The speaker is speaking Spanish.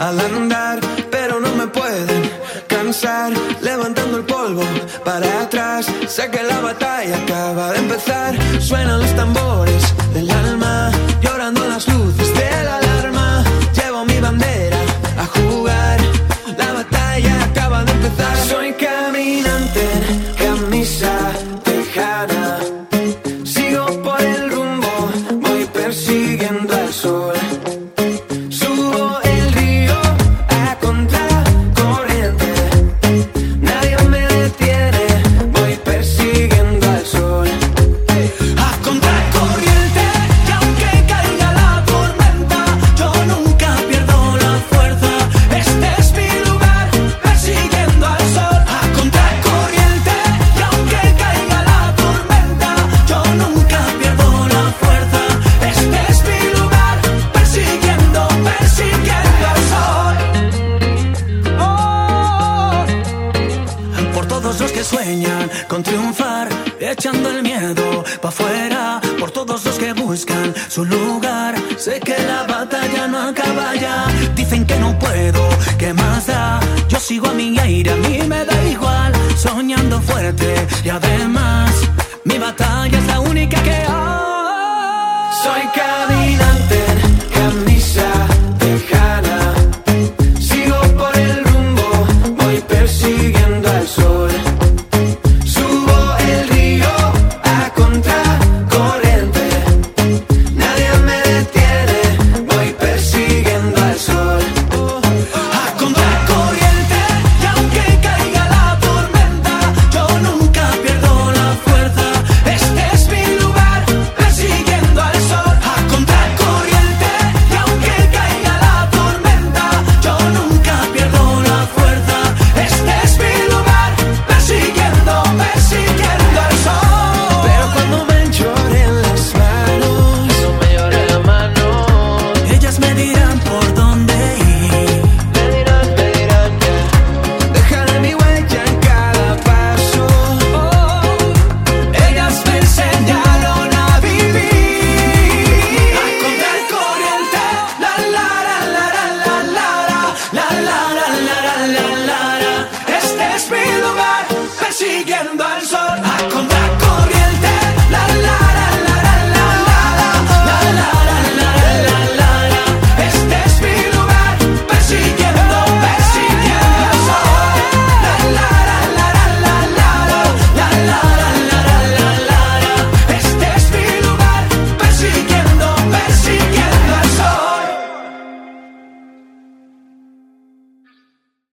al andar, pero no me pueden cansar. Levantando el polvo para atrás, sé que la batalla acaba de empezar. Suenan los tambores del alma con triunfar, echando el miedo pa' fuera por todos los que buscan su lugar. Sé que la batalla no acaba ya, dicen que no puedo, que más da? Yo sigo a mi aire, a mí me da igual, soñando fuerte y además mi batalla es la única que hay. Soy Cádiz.